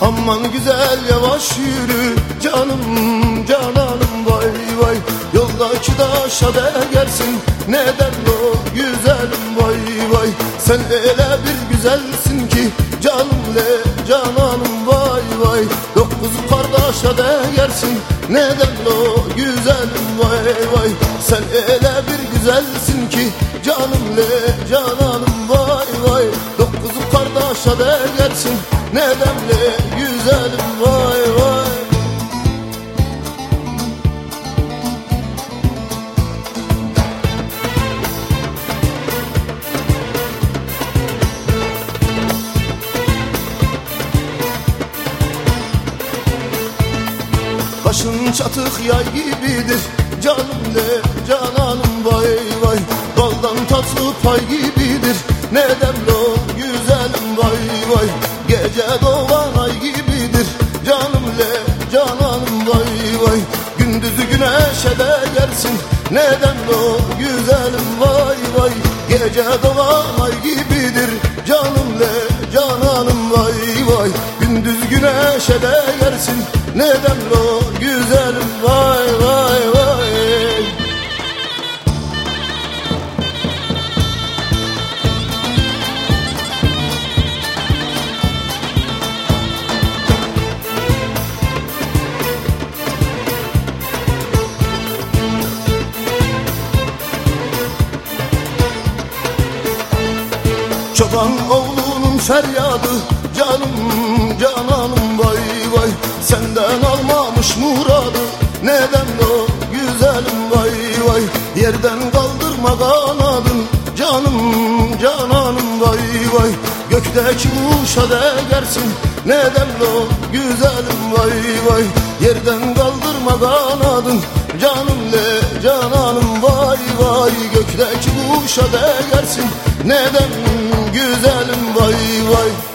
Aman güzel yavaş yürü canım cananım vay vay. Yoldaki taşa değersin neden o güzelim vay vay. Sen öyle bir güzelsin ki canım le cananım vay vay. Dokuz kardeşe değersin neden o güzelim vay vay. Sen öyle bir güzelsin ki canım le cananım vay vay Kardeşe değersin neden le güzelim vay vay. Başın çatık yay gibidir Canım ne cananım vay vay. Baldan tatlı pay gibidir cananım vay vay. Gündüzü güneşe de yersin Neden o güzelim vay vay. Gece doğan ay gibidir Canım le cananım vay vay. Gündüz güneşe de yersin neden o güzelim vay Çoban oğlunun feryadı. Canım cananım vay vay. Senden almamış muradı. Neden o güzelim vay vay? Yerden kaldırma kanadın. Canım cananım vay vay. Gökteki kuşa değersin. Neden o güzelim vay vay? Yerden kaldırma kanadın. Canım le vay Gökteki kuşa değersin Neden güzelim? Vay vay